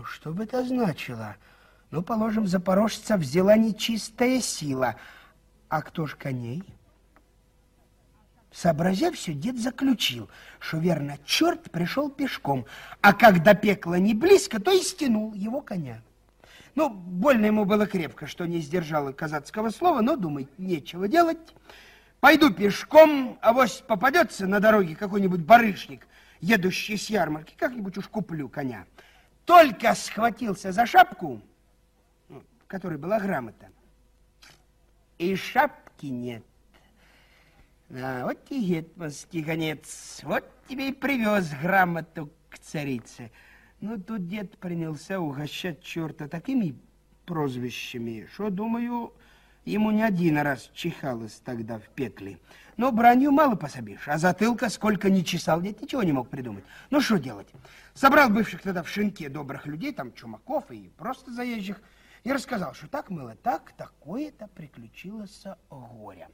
Ну, что бы это значило? Ну, положим, запорожца взяла нечистая сила. А кто ж коней? Сообразя все, дед заключил, что верно, черт пришел пешком, а когда пекло не близко, то и стянул его коня. Ну, больно ему было крепко, что не сдержал казацкого слова, но думать нечего делать. Пойду пешком, а авось попадется на дороге какой-нибудь барышник, едущий с ярмарки, как-нибудь уж куплю коня. Только схватился за шапку, ну, в которой была грамота, и шапки нет. Да, вот и гетманский конец, вот тебе и привез грамоту к царице. Ну, тут дед принялся угощать черта такими прозвищами, что, думаю, ему не один раз чихалось тогда в пекле. Но бранью мало пособишь, а затылка сколько не чесал, дед ничего не мог придумать. Ну, что делать? Собрал бывших тогда в шинке добрых людей, там чумаков и просто заезжих, и рассказал, что так, мыло, так, такое-то приключилось горе.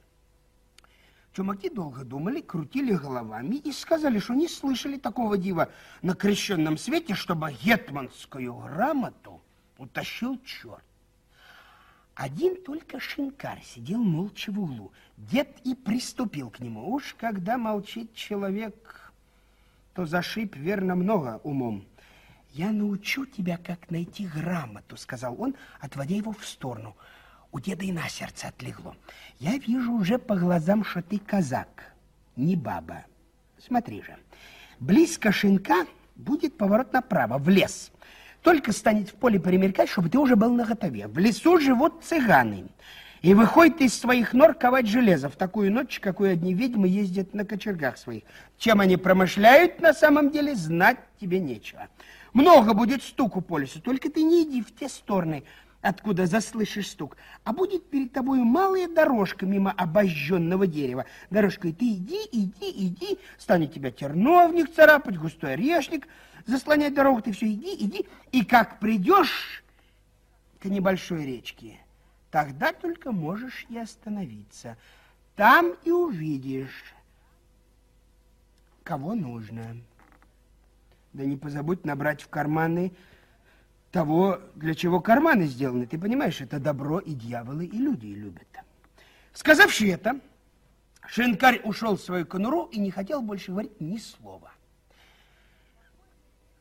Чумаки долго думали, крутили головами и сказали, что не слышали такого дива на крещенном свете, чтобы гетманскую грамоту утащил черт. Один только шинкарь сидел молча в углу. Дед и приступил к нему. Уж когда молчит человек, то зашиб верно много умом. «Я научу тебя, как найти грамоту», — сказал он, отводя его в сторону — у деда и на сердце отлегло. Я вижу уже по глазам, что ты казак, не баба. Смотри же, близко шинка будет поворот направо, в лес. Только станет в поле примеркать, чтобы ты уже был на готове. В лесу живут цыганы. И выходит из своих нор ковать железо в такую ночь, какую одни ведьмы ездят на кочергах своих. Чем они промышляют, на самом деле, знать тебе нечего. Много будет стуку по лесу, только ты не иди в те стороны, откуда заслышишь стук, а будет перед тобой малая дорожка мимо обожженного дерева. Дорожкой ты иди, иди, иди, станет тебя терновник царапать, густой орешник, заслонять дорогу, ты все иди, иди, и как придешь к небольшой речке, тогда только можешь и остановиться. Там и увидишь, кого нужно. Да не позабудь набрать в карманы того, для чего карманы сделаны. Ты понимаешь, это добро и дьяволы, и люди любят. Сказавши это, Шинкарь ушел в свою конуру и не хотел больше говорить ни слова.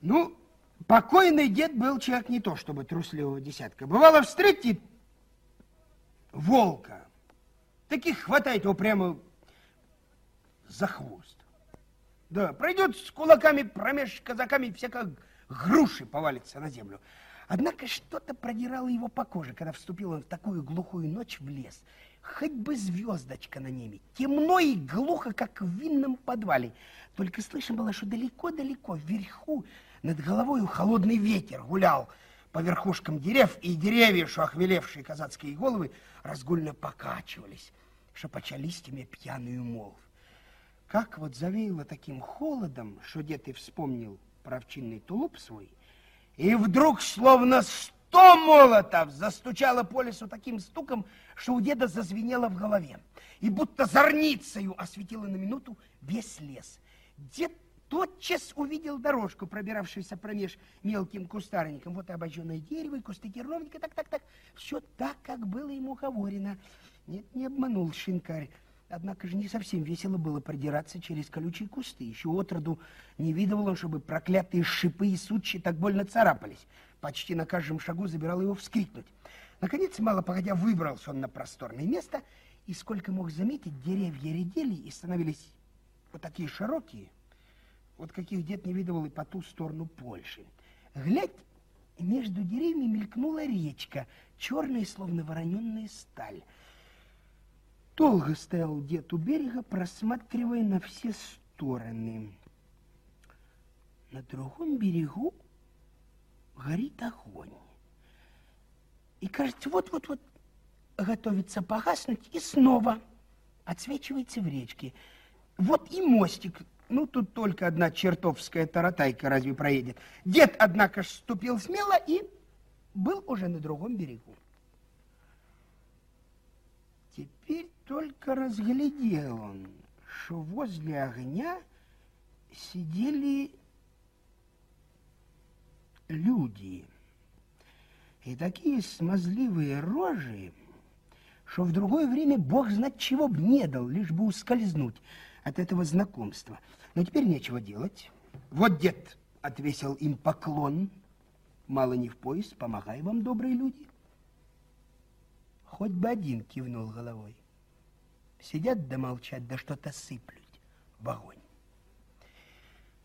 Ну, покойный дед был человек не то, чтобы трусливого десятка. Бывало, встретит волка, таких хватает его прямо за хвост. Да, пройдет с кулаками промеж казаками, все как груши повалится на землю. Однако что-то продирало его по коже, когда вступил он в такую глухую ночь в лес. Хоть бы звездочка на небе. Темно и глухо, как в винном подвале. Только слышно было, что далеко-далеко, вверху, над головой холодный ветер гулял по верхушкам дерев, и деревья, что охмелевшие казацкие головы, разгульно покачивались, шепоча листьями пьяную молв. Как вот завеяло таким холодом, что дед и вспомнил про овчинный тулуп свой, и вдруг, словно сто молотов, застучало по лесу таким стуком, что у деда зазвенело в голове. И будто зорницею осветило на минуту весь лес. Дед тотчас увидел дорожку, пробиравшуюся промеж мелким кустарником. Вот обожженное дерево, кусты терновника, так, так, так. Все так, как было ему говорено. Нет, не обманул шинкарь. Однако же не совсем весело было продираться через колючие кусты. Еще отроду не видывал он, чтобы проклятые шипы и сучьи так больно царапались. Почти на каждом шагу забирал его вскрикнуть. Наконец, мало погодя, выбрался он на просторное место, и сколько мог заметить, деревья редели и становились вот такие широкие, вот каких дед не видывал и по ту сторону Польши. Глядь, между деревьями мелькнула речка, черная, словно вороненная сталь. Долго стоял дед у берега, просматривая на все стороны. На другом берегу горит огонь. И кажется, вот-вот-вот готовится погаснуть, и снова отсвечивается в речке. Вот и мостик. Ну, тут только одна чертовская таратайка разве проедет. Дед, однако, ступил смело и был уже на другом берегу. Теперь только разглядел он, что возле огня сидели люди. И такие смазливые рожи, что в другое время бог знать чего б не дал, лишь бы ускользнуть от этого знакомства. Но теперь нечего делать. Вот дед отвесил им поклон. Мало не в пояс, помогай вам, добрые люди. Хоть бы один кивнул головой. Сидят да молчат, да что-то сыплют в огонь.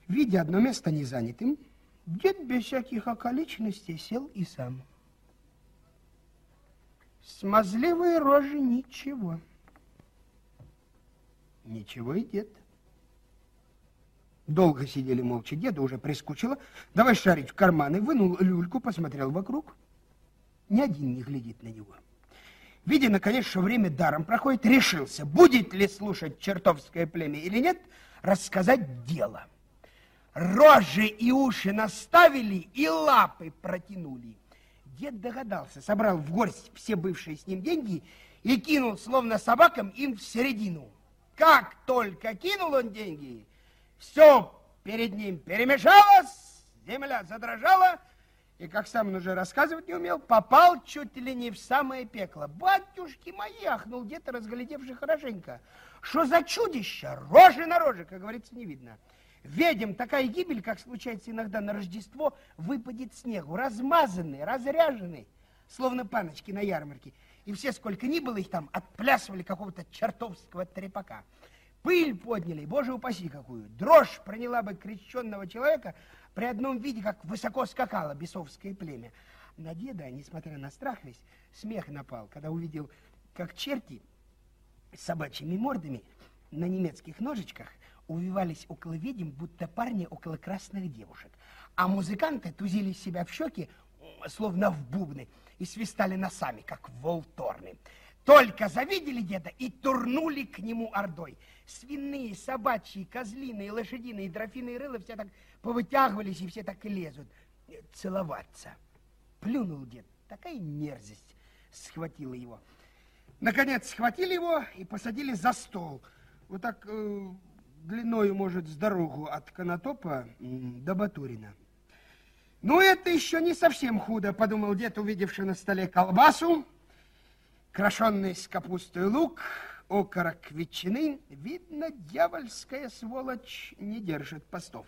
Видя одно место незанятым, дед без всяких околичностей сел и сам. Смазливые рожи ничего. Ничего и дед. Долго сидели молча. Деда уже прискучило. Давай шарить в карманы. Вынул люльку, посмотрел вокруг. Ни один не глядит на него. Видя, наконец, что время даром проходит, решился, будет ли слушать чертовское племя или нет, рассказать дело. Рожи и уши наставили и лапы протянули. Дед догадался, собрал в горсть все бывшие с ним деньги и кинул, словно собакам, им в середину. Как только кинул он деньги, все перед ним перемешалось, земля задрожала, и, как сам он уже рассказывать не умел, попал чуть ли не в самое пекло. Батюшки мои, ахнул где-то, разглядевший хорошенько. Что за чудище? Рожи на роже, как говорится, не видно. Ведем такая гибель, как случается иногда на Рождество, выпадет снегу, размазанный, разряженный, словно паночки на ярмарке. И все, сколько ни было их там, отплясывали какого-то чертовского трепака. Пыль подняли, боже упаси какую. Дрожь проняла бы крещенного человека при одном виде, как высоко скакало бесовское племя. На деда, несмотря на страх весь, смех напал, когда увидел, как черти с собачьими мордами на немецких ножичках увивались около ведьм, будто парни около красных девушек. А музыканты тузили себя в щеки, словно в бубны, и свистали носами, как волторны. Только завидели деда и турнули к нему ордой. Свиные, собачьи, козлиные, лошадиные, дрофиные рылы все так повытягивались и все так и лезут целоваться. Плюнул дед. Такая мерзость схватила его. Наконец схватили его и посадили за стол. Вот так э, длиною, может, с дорогу от Конотопа до Батурина. Ну, это еще не совсем худо, подумал дед, увидевший на столе колбасу, крошенный с капустой лук, окорок ветчины. Видно, дьявольская сволочь не держит постов.